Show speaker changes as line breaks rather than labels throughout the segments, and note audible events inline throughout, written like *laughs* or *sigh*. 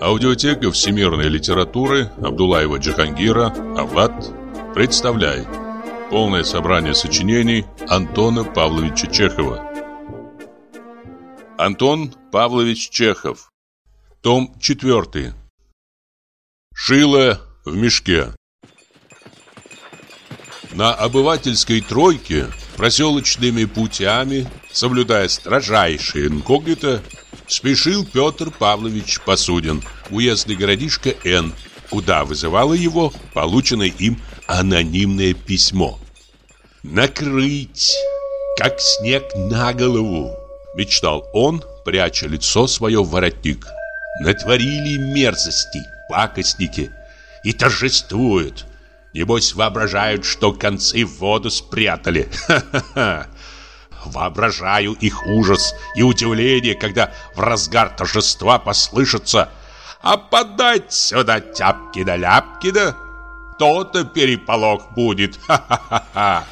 Аудиотека всемирной литературы Абдулаева Джихангира «Авлад» представляет полное собрание сочинений Антона Павловича Чехова. Антон Павлович Чехов. Том 4. Шило в мешке. На обывательской тройке проселочными путями, соблюдая строжайшее инкогнито, спешил Петр Павлович Посудин, уездный городишко Н, куда вызывало его полученное им анонимное письмо. «Накрыть, как снег на голову!» – мечтал он, пряча лицо свое в воротник. «Натворили мерзости, пакостники, и торжествуют. Небось, воображают, что концы в воду спрятали. Ха-ха-ха!» Воображаю их ужас и удивление, когда в разгар торжества послышится «А подать сюда тяпки да ляпки да!» То-то переполох будет, *laughs* ха-ха-ха-ха!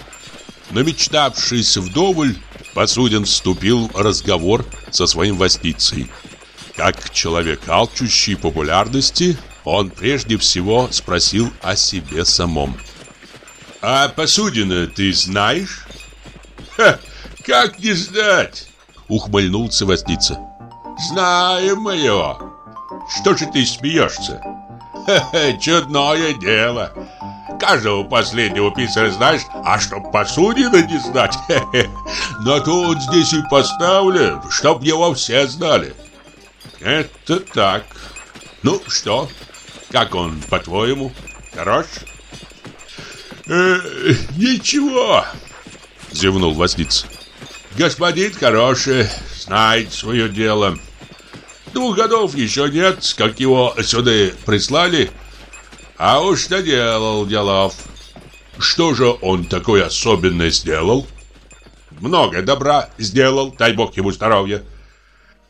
Намечтавшись вдоволь, Посудин вступил в разговор со своим востицей. Как человек алчущий популярности, он прежде всего спросил о себе самом. «А Посудина ты знаешь?» *laughs* «Ха! Как не знать? Ухмыльнулся Востица. Знаем мы его. Что же ты смеешься? Хе-хе, чудное дело. Каждого последнего писаря знаешь, а чтоб посудина не знать. Хе-хе. Но тут здесь и поставлен, чтоб его все знали. Это так. Ну что, как он, по-твоему, хорош? Э, ничего, зевнул Васница. Господин хороший, знает свое дело. Двух годов еще нет, как его сюда прислали, а уж наделал делов. Что же он такое особенное сделал? Много добра сделал, дай бог ему здоровья.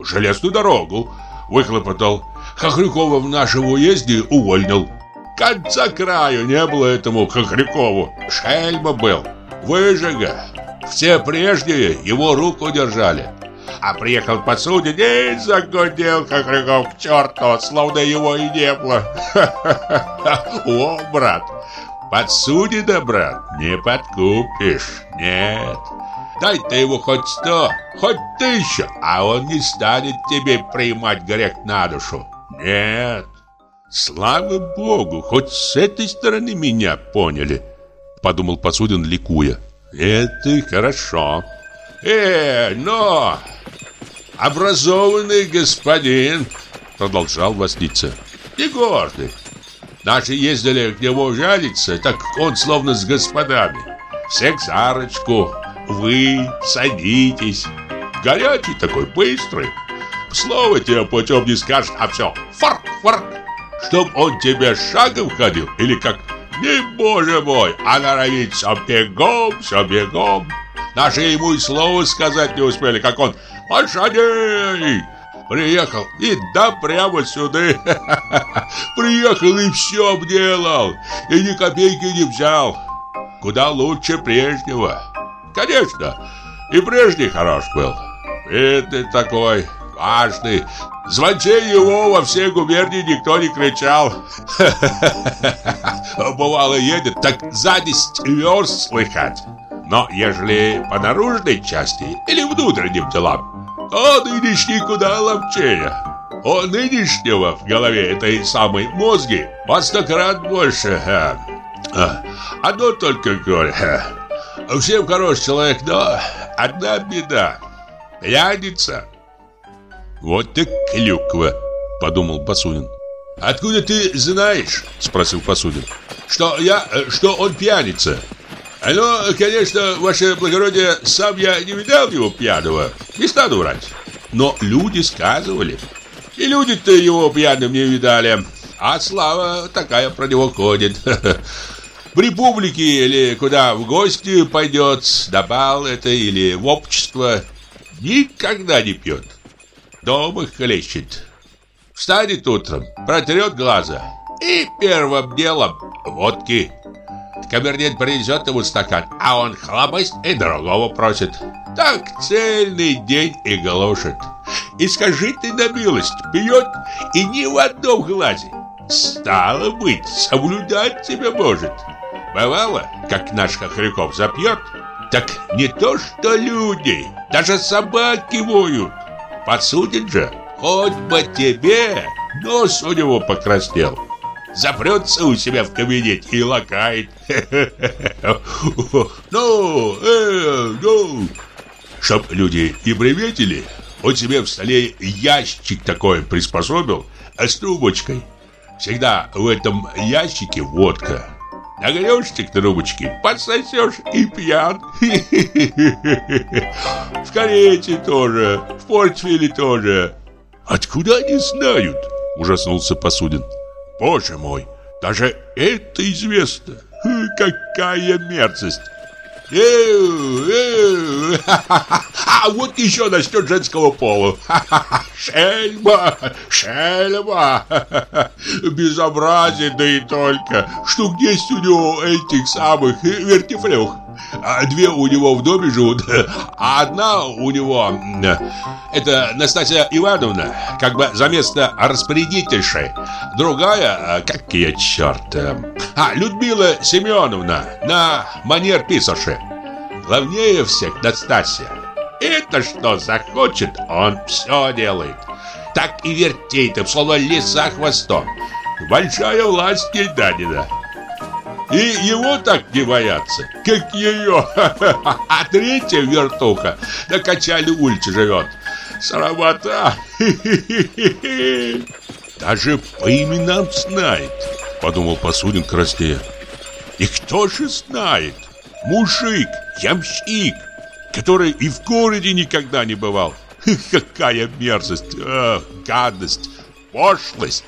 Железную дорогу выхлопотал. Хохрякова в нашем уезде увольнил. Конца краю не было этому Хохрякову. Шельма был, выжига. Все прежние его руку держали. А приехал подсуден и загудел, как рыгом к черту, словно его и не было. *laughs* О, брат, подсудина, брат, не подкупишь, нет. Дай ты ему хоть сто, хоть тысячу, а он не станет тебе принимать грех на душу. Нет. Слава богу, хоть с этой стороны меня поняли, подумал Посудин, ликуя. Это хорошо. Э, но образованный господин, продолжал Васница, не гордый. Наши ездили к нему жалиться, так он словно с господами. Всех зарочку, вы садитесь. Горячий такой, быстрый. Слово тебе путем не скажет, а все, фарк, фарк. Чтоб он тебе шагом ходил или как не боже мой, а норовит все бегом, все бегом. Наши ему и слова сказать не успели, как он «Лошадей!» Приехал и да прямо сюда *laughs* Приехал и все обделал И ни копейки не взял Куда лучше прежнего Конечно, и прежний хорош был Это такой важный Звончей его во всей губернии никто не кричал. *laughs* Бывало едет, так за десять верст слыхать. Но ежели по наружной части или внутренним делам, то нынешний куда ловчее. У нынешнего в голове этой самой мозги во сто крат больше. Одно только горе. Всем хороший человек, но одна беда. Пьяница. «Вот так клюква», — подумал Посудин. «Откуда ты знаешь?» — спросил Посудин. «Что я... что он пьяница?» «Ну, конечно, ваше благородие, сам я не видал его пьяного, не стану врать. Но люди сказывали. И люди-то его пьяным не видали, а слава такая про него ходит. *laughs* В республике или куда в гости пойдет, на бал это или в общество, никогда не пьет дома хлещет. Встанет утром, протрет глаза и первым делом водки. Камердинер принесет ему стакан, а он хлопость и другого просит. Так цельный день и глушит. И скажи ты на милость, пьет и ни в одном глазе. Стало быть, соблюдать тебя может. Бывало, как наш Хохряков запьет, так не то что люди, даже собаки воют. Подсудит же, хоть бы тебе, нос у него покраснел. Запрется у себя в кабинете и лакает. *laughs* Ну, э, ну. Чтоб люди не приметили, он себе в столе ящик такой приспособил с трубочкой. Всегда в этом ящике водка. Нагрешься к трубочке, подсосешь и пьян. *laughs* В карете тоже, в портфеле тоже. Откуда они знают? Ужаснулся Посудин. Боже мой, даже это известно. Какая мерзость. А *laughs* вот еще насчет женского пола. *laughs* Шельма, шельма. *laughs* Безобразие, да и только. Штук 10 у него этих самых вертифлюх. А две у него в доме живут, *laughs* а одна у него, это Настасья Ивановна, как бы за место распорядительшей. Другая, как ее черт, а, Людмила Семеновна, на манер писарши. Главнее всех Настасья. Это что захочет, он все делает. Так и вертеет им, словно лиса хвостом. Большая власть ей дадена. И его так не боятся, как ее. *laughs* А третья вертуха на качале улице живет. Срамота. *laughs* Даже по именам знает, подумал Посудин краснея. И кто же знает? Мужик, ямщик, который и в городе никогда не бывал. *laughs* Какая мерзость, ах, гадость, пошлость.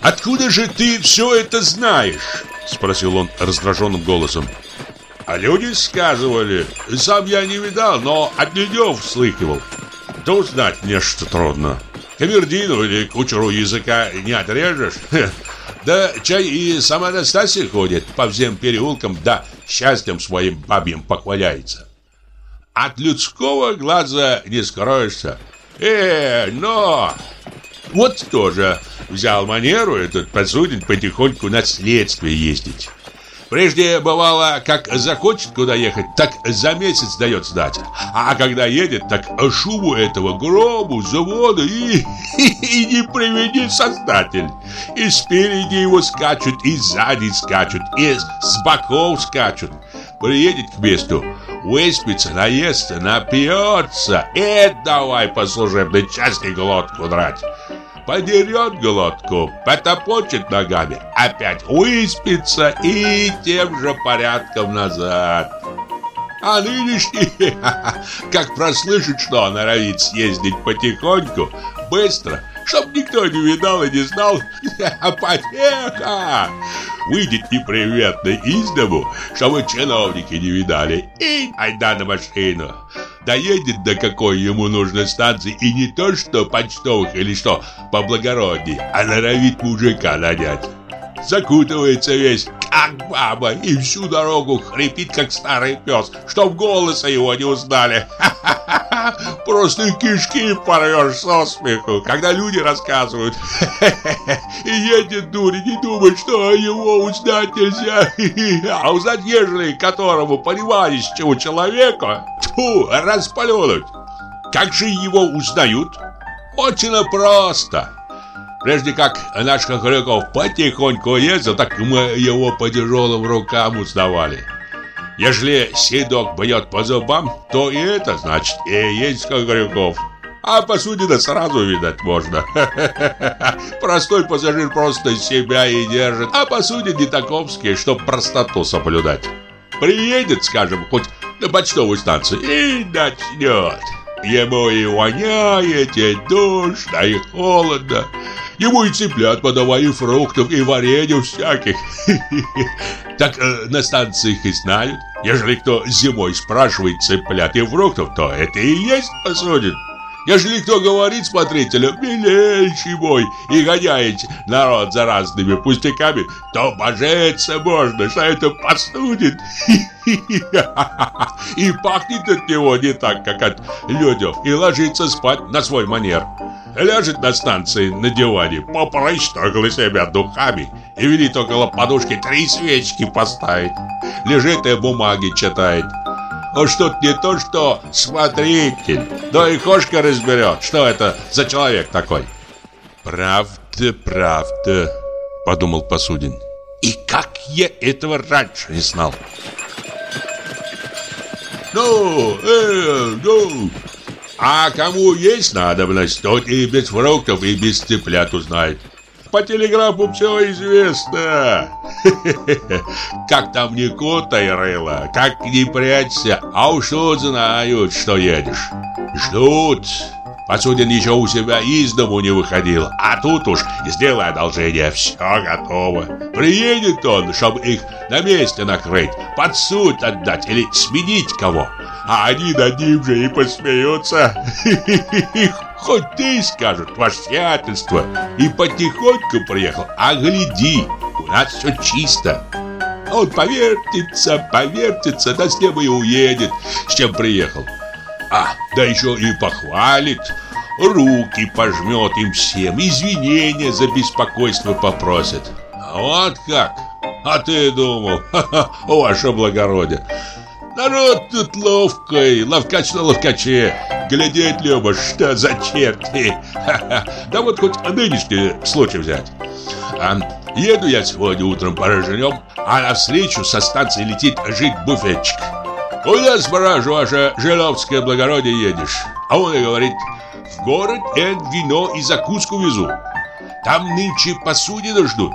Откуда же ты все это знаешь? Спросил он раздраженным голосом. А люди сказывали, сам я не видал, но от людей слыхивал. Да узнать мне что трудно. Камердину или кучеру языка не отрежешь. *laughs* Да чай и сама Настасья ходит по всем переулкам, да счастьем своим бабьим похваляется. От людского глаза не скроешься. Э, но... Вот тоже взял манеру этот посудин потихоньку на следствие ездить. Прежде бывало, как захочет куда ехать, так за месяц дает сдать. А когда едет, так шубу этого гробу, завода и, и, *laughs* и не приведи создатель. И спереди его скачут, и сзади скачут, и с боков скачут. Приедет к месту, выспится, наестся, напьется, и давай по служебной части глотку драть подерет глотку, потопочет ногами, опять выспится и тем же порядком назад. А нынешний, *laughs* как прослышит, что норовит съездить потихоньку, быстро, чтоб никто не видал и не знал, *laughs* потеха! Выйдет неприветно из дому, чтобы чиновники не видали, и айда на машину доедет до какой ему нужной станции и не то что почтовых или что поблагородней, а норовит мужика нанять. Закутывается весь, как баба, и всю дорогу хрипит, как старый пес, чтоб голоса его не узнали. *laughs* Просто кишки порвешь со смеху, когда люди рассказывают. *laughs* И едет дурь, не думает, что его узнать нельзя. *laughs* А узнать, ежели которому понимающему человеку, тьфу, распаленуть. Как же его узнают? Очень просто. Прежде как наш Хохряков потихоньку ездил, так мы его по тяжелым рукам узнавали. Ежели седок бьет по зубам, то и это значит и есть Хохряков. А посудина сразу видать можно. *laughs* Простой пассажир просто себя и держит, а посудин не таковский, чтоб простоту соблюдать. Приедет, скажем, хоть на почтовую станцию и начнет. Ему и воняет, и душно, и холодно. Ему и цыплят подавай, и фруктов, и варенья всяких. *laughs* Так э, на станциях и знают. Ежели кто зимой спрашивает цыплят и фруктов, то это и есть посудит. Ежели кто говорит смотрителю, милейший мой, и гоняет народ за разными пустяками, то божиться можно, что это постудит. *laughs* И пахнет от него не так, как от людев, и ложится спать на свой манер. Ляжет на станции на диване, попрощтогла себя духами и велит около подушки три свечки поставить. Лежит и бумаги читает. Уж тут не то, что смотритель, да и кошка разберет, что это за человек такой. Правда, правда, подумал Посудин. И как я этого раньше не знал? Ну, э, ну, а кому есть надобность, тот и без фруктов, и без цыплят узнает. По телеграфу все известно. *laughs* Как там не кота и как не прячься, а уж тут знают, что едешь. Ждут. Посудин еще у себя из дому не выходил, а тут уж, сделай одолжение, все готово. Приедет он, чтобы их на месте накрыть, под суд отдать или сменить кого. А они над ним же и посмеются. *laughs* Хоть ты, скажут, ваше сиятельство, и потихоньку приехал, а гляди, у нас все чисто. Он повертится, повертится, да с неба и уедет, с чем приехал. А, да еще и похвалит, руки пожмет им всем, извинения за беспокойство попросит. Вот как? А ты думал, *laughs* ха-ха, ваше благородие, Народ тут ловкий, ловкач на ловкаче. Глядеть любишь, что за черти. Да вот хоть нынешний случай взять. А, еду я сегодня утром пороженем, а навстречу со станции летит жить буфетчик. Куда, спрашиваю, ваше Жиловское благородие едешь? А он и говорит, в город Эн вино и закуску везу. Там нынче посудины ждут.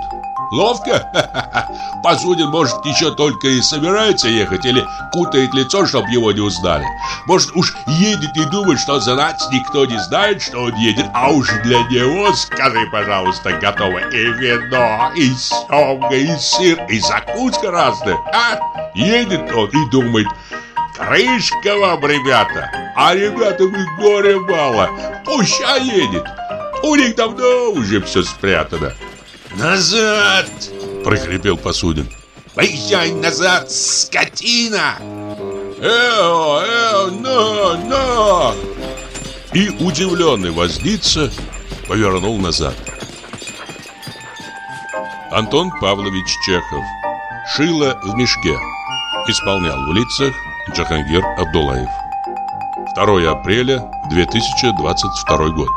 Ловко? *laughs* Посудин, может, еще только и собирается ехать или кутает лицо, чтоб его не узнали. Может, уж едет и думает, что за нас никто не знает, что он едет, а уж для него, скажи, пожалуйста, готово и вино, и семга, и сыр, и закуска разная. А? Едет он и думает, крышка вам, ребята, а ребятам и горе мало, пуща едет. У них давно уже все спрятано.
«Назад!»
– прохрипел Посудин.
«Поезжай назад, скотина!»
«Эо, эо, на, на!» И удивленный возница повернул назад. Антон Павлович Чехов «Шило в мешке» исполнял в лицах Джахангир Абдулаев. 2 апреля 2022 год.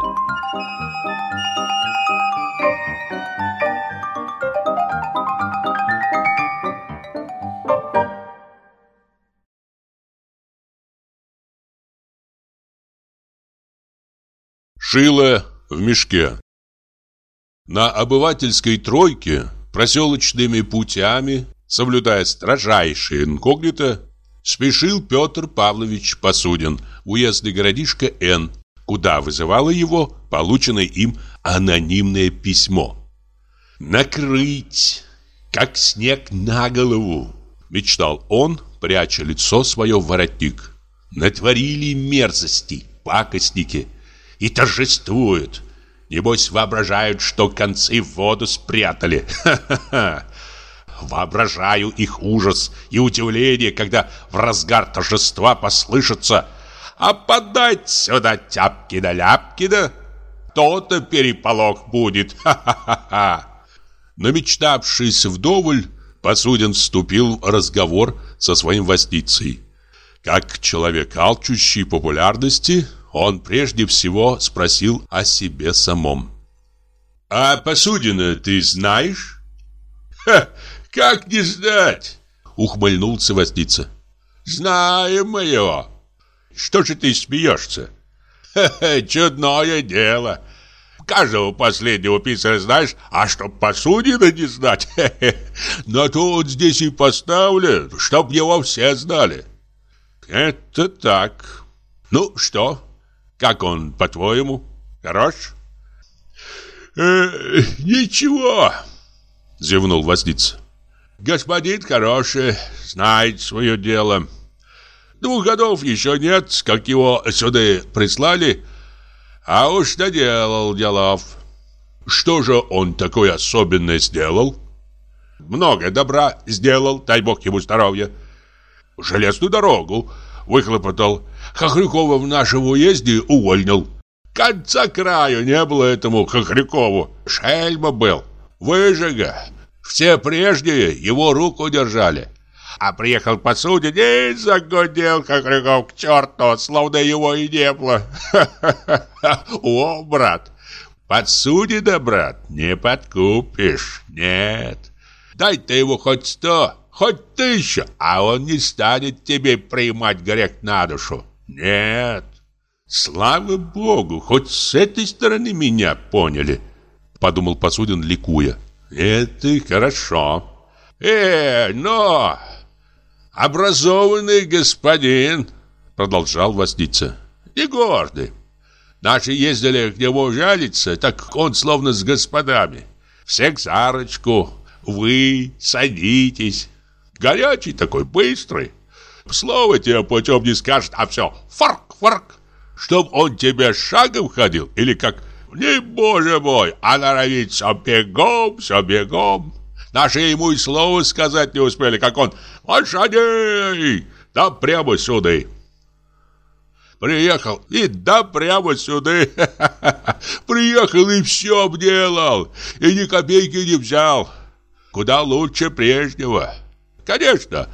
Шило в мешке. На обывательской тройке проселочными путями, соблюдая строжайшее инкогнито, спешил Петр Павлович Посудин, уездный городишко Н, куда вызывало его полученное им анонимное письмо. «Накрыть, как снег на голову!» — мечтал он, пряча лицо свое в воротник. «Натворили мерзости, пакостники!» И торжествуют. Небось, воображают, что концы в воду спрятали. Ха-ха-ха. Воображаю их ужас и удивление, когда в разгар торжества послышится «А подать сюда тяпки да ляпки да!» То-то переполох будет. Ха-ха-ха. Намечтавшись вдоволь, Посудин вступил в разговор со своим возницей. Как человек алчущий популярности, он прежде всего спросил о себе самом. «А посудина ты знаешь?» «Ха, как не знать?» — ухмыльнулся Возница. «Знаем мы его. Что же ты смеешься?» «Ха-ха, чудное дело. Каждого последнего писаря знаешь, а чтоб посудина не знать. *laughs* Но тут здесь и поставлен, чтоб его все знали». «Это так. Ну, что?» Как он, по-твоему, хорош? Э, ничего, зевнул возница. Господин хороший, знает свое дело. Двух годов еще нет, как его сюда прислали, А уж наделал делов. Что же он такое особенное сделал? Много добра сделал, дай бог ему здоровья. Железную дорогу выхлопотал. Хохрюкова в нашем уезде увольнил. Конца краю не было этому Хохрюкову. Шельма был. Выжига. Все прежние его руку держали. А приехал посудин и загудел Хохрюков к черту, словно его и не было. *laughs* О, брат, подсудина, брат, не подкупишь, нет. Дай ты его хоть сто, хоть тысячу, а он не станет тебе принимать грех на душу. Нет. Слава богу, хоть с этой стороны меня поняли, подумал Посудин, ликуя. Это хорошо. Э, но образованный господин, продолжал Восниться, не гордый. Наши ездили к нему жалиться, так он словно с господами. Всех за ручку, вы садитесь. Горячий такой, быстрый. Слово тебе путем не скажет, а все, фарк, фарк. Чтоб он тебе шагом ходил или как не, боже мой, а норовит все бегом, все бегом. Наши ему и слова сказать не успели, как он «Лошадей! Да прямо сюда!» Приехал и да прямо сюда. *laughs* Приехал и все обделал, и ни копейки не взял. Куда лучше прежнего. Конечно,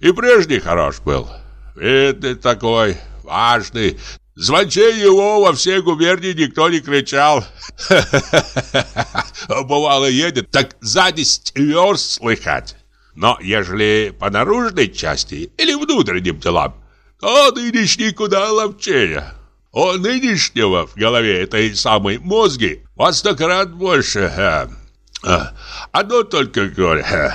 и прежний хорош был. Видный такой, важный, Звонче его во всей губернии никто не кричал. *laughs* Бывало едет, так за десять верст слыхать. Но ежели по наружной части или внутренним делам, то нынешний куда ловчее. У нынешнего в голове этой самой мозги во сто крат больше. Одно только горе.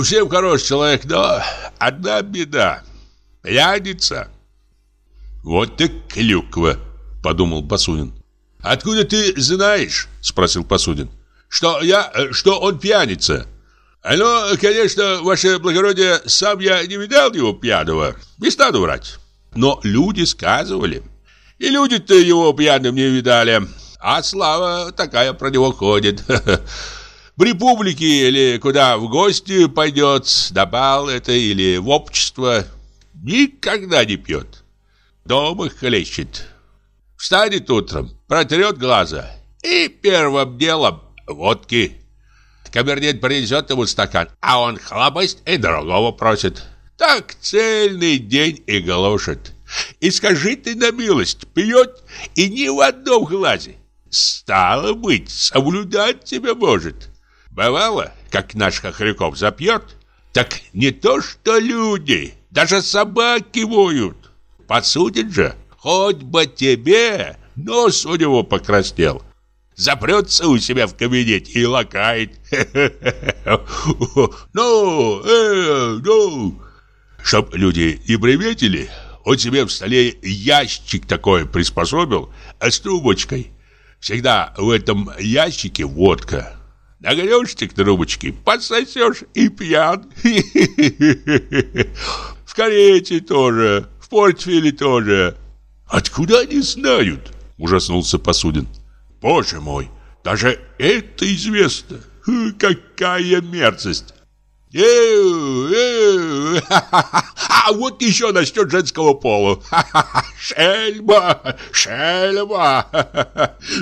Всем хороший человек, но одна беда. Пьяница. «Вот так клюква», — подумал Посудин. «Откуда ты знаешь?» — спросил Посудин. «Что я... Э, что он пьяница?» «Ну, конечно, ваше благородие, сам я не видал его пьяного. Не стану врать. Но люди сказывали. И люди-то его пьяным не видали. А слава такая про него ходит. *laughs* При публике или куда в гости пойдет, на бал это или в общество, никогда не пьет. Дома хлещет. Встанет утром, протрет глаза и первым делом водки. Камердин принесет ему стакан, а он хлопость и другого просит. Так цельный день и глушит. И скажи ты на милость, пьет и ни в одном глазе. Стало быть, соблюдать тебя может. Бывало, как наш Хохряков запьет, так не то что люди, даже собаки воют. Подсудит же, хоть бы тебе, нос у него покраснел. Запрется у себя в кабинете и лакает. *laughs* Ну, э, ну. Чтоб люди не приметили, он себе в столе ящик такой приспособил а с трубочкой. Всегда в этом ящике водка. Нагрешь ты к трубочке, подсосешь и пьян. *laughs* В карете тоже портфеле тоже. Откуда они знают? Ужаснулся Посудин. Боже мой, даже это известно. Какая мерзость. А вот еще насчет женского пола. Шельма, шельма.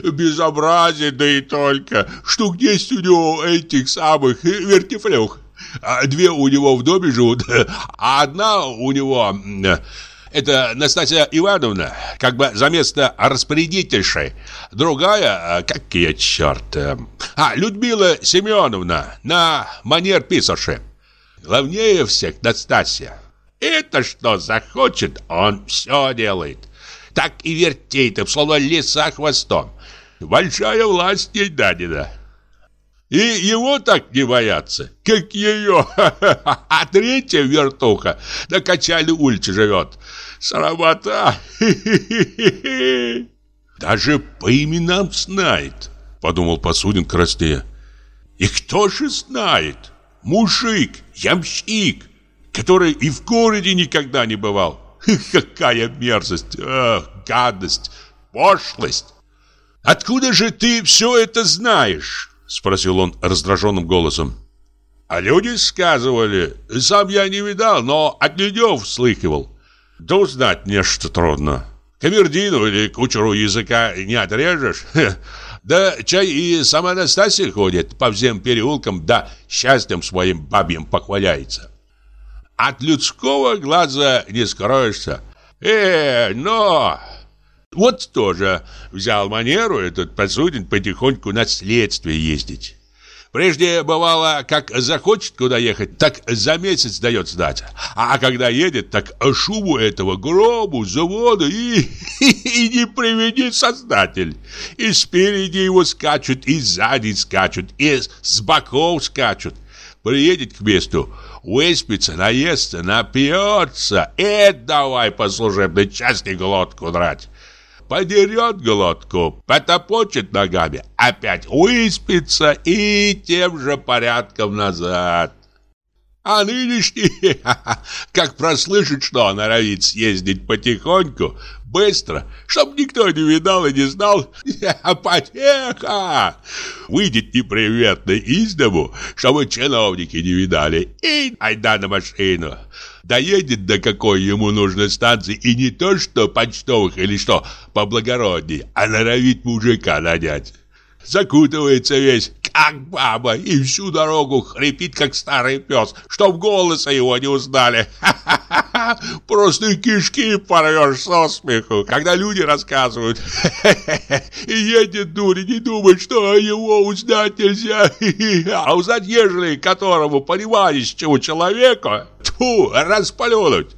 Безобразие, да и только. Штук есть у него этих самых вертифлюх. Две у него в доме живут, а одна у него это Настасья Ивановна, как бы за место распорядительшей. Другая, а, как ее черт... Э, а, Людмила Семеновна, на манер писарши. Главнее всех Настасья. Это что захочет, он все делает. Так и вертеет словно лиса хвостом. Большая власть ей дадена. И его так не боятся, как ее. *laughs* А третья вертуха на качале улице живет. Сарамата. *laughs* Даже по именам знает, подумал Посудин краснея. И кто же знает? Мужик, ямщик, который и в городе никогда не бывал. *laughs* Какая мерзость, ах, гадость, пошлость. «Откуда же ты все это знаешь?» Спросил он раздраженным голосом. «А люди сказывали. Сам я не видал, но от людей слыхивал. Да узнать нечто трудно. Камердину или кучеру языка не отрежешь. Да чай и сама Настасья ходит по всем переулкам, да счастьем своим бабьим похваляется. От людского глаза не скроешься. Э, но... Вот тоже взял манеру этот посудин потихоньку на следствие ездить. Прежде бывало, как захочет куда ехать, так за месяц дает сдать. А когда едет, так шубу этого гробу, завода и, и, *laughs* и не приведи создатель. И спереди его скачут, и сзади скачут, и с боков скачут. Приедет к месту, выспится, наестся, напьется, и давай по служебной части глотку драть подерет глотку, потопочет ногами, опять выспится и тем же порядком назад. А нынешний, *laughs* как прослышит, что норовит съездить потихоньку, быстро, чтоб никто не видал и не знал, *laughs* потеха! Выйдет неприветно из дому, чтобы чиновники не видали, и айда на машину. Доедет до какой ему нужной станции и не то что почтовых или что поблагородней, а норовит мужика нанять. Закутывается весь, как баба, и всю дорогу хрипит, как старый пес, чтоб голоса его не узнали. Ха-ха-ха! Просто кишки порвешь со смеху, когда люди рассказывают. И едет дури, не думает, что его узнать нельзя. А узнать, ежели которому понимающему человека, тьфу, распаленуть.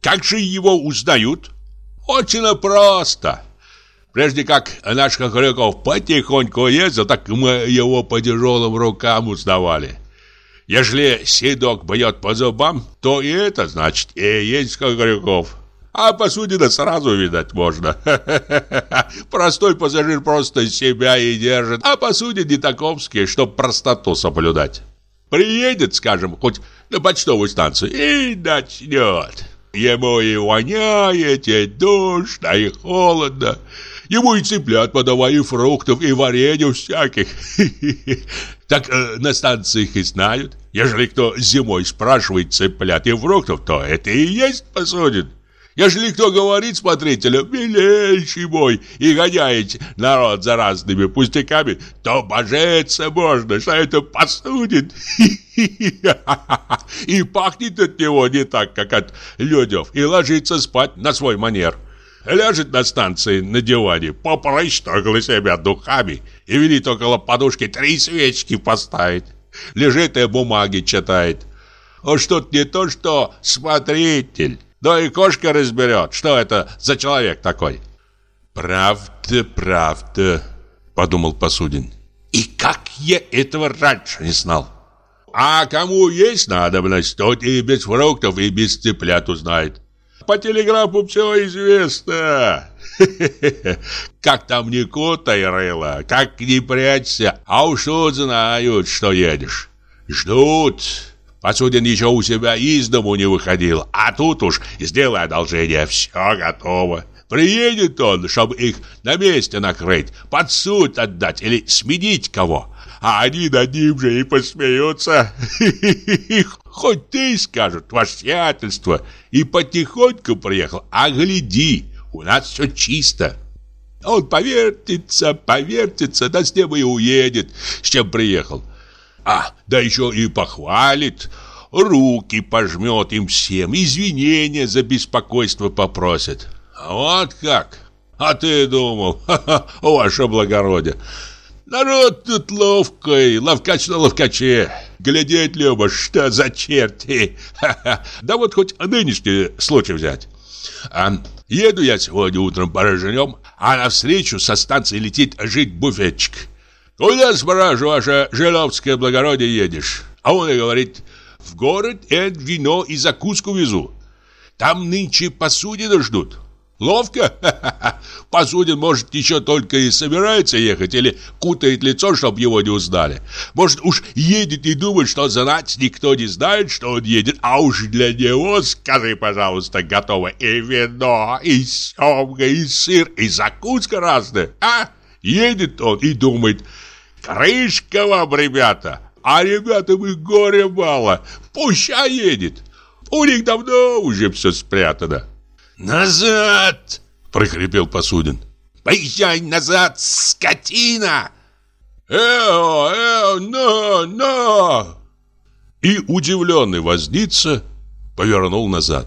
Как же его узнают? Очень просто. Прежде как наш Хохряков потихоньку ездил, так мы его по тяжелым рукам узнавали. Если седок бьет по зубам, то и это значит и есть Хохряков. А посудина сразу видать можно. *laughs* Простой пассажир просто себя и держит, а посудин не таковский, чтоб простоту соблюдать. Приедет, скажем, хоть на почтовую станцию и начнет. Ему и воняет, и душно, и холодно. Ему и цыплят подавай, и фруктов, и варенья всяких. *laughs* Так э, на станциях и знают. Ежели кто зимой спрашивает цыплят и фруктов, то это и есть посудин. Ежели кто говорит смотрителю, милейший мой, и гоняет народ за разными пустяками, то божиться можно, что это посудин. *laughs* И пахнет от него не так, как от людев, и ложится спать на свой манер. Ляжет на станции на диване, попрыщтогла себя духами и велит около подушки три свечки поставить. Лежит и бумаги читает. А что-то не то, что смотритель. Да и кошка разберет, что это за человек такой. «Правда, правда», — подумал Посудин. «И как я этого раньше не знал?» «А кому есть надобность, тот и без фруктов, и без цыплят узнает по телеграфу все известно. *laughs* Как там не котай рыло, как не прячься, а уж тут знают, что едешь. Ждут. Посудин еще у себя из дому не выходил, а тут уж, сделай одолжение, все готово. Приедет он, чтобы их на месте накрыть, под суд отдать или сменить кого а они над ним же и посмеются. Хоть ты скажут, ваше сиятельство, и потихоньку приехал, а гляди, у нас все чисто. Он повертится, повертится, да с тем и уедет, с чем приехал. А, да еще и похвалит, руки пожмет им всем, извинения за беспокойство попросит. Вот как? А ты думал, *laughs* ха -ха, ваше благородие, Народ тут ловкий, ловкач на ловкаче. Глядеть любишь, что за черти. *laughs* Ха-ха. Да вот хоть нынешний случай взять. А, еду я сегодня утром порожнем, а навстречу со станции летит жить буфетчик. Куда, спрашиваю, ваше жиловское благородие едешь? А он и говорит, в город и вино и закуску везу. Там нынче посудины ждут. Ловко? *laughs* Посудин, может, еще только и собирается ехать или кутает лицо, чтобы его не узнали. Может, уж едет и думает, что знать никто не знает, что он едет, а уж для него, скажи, пожалуйста, готово и вино, и семга, и сыр, и закуска разная. А? Едет он и думает, крышка вам, ребята, а ребятам и горе мало, пуща едет. У них давно уже все спрятано.
«Назад!»
— прохрипел Посудин.
«Поезжай назад, скотина!»
«Эо, эо, на, на!» И удивленный возница повернул назад.